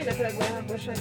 mira, pero bueno, pues ya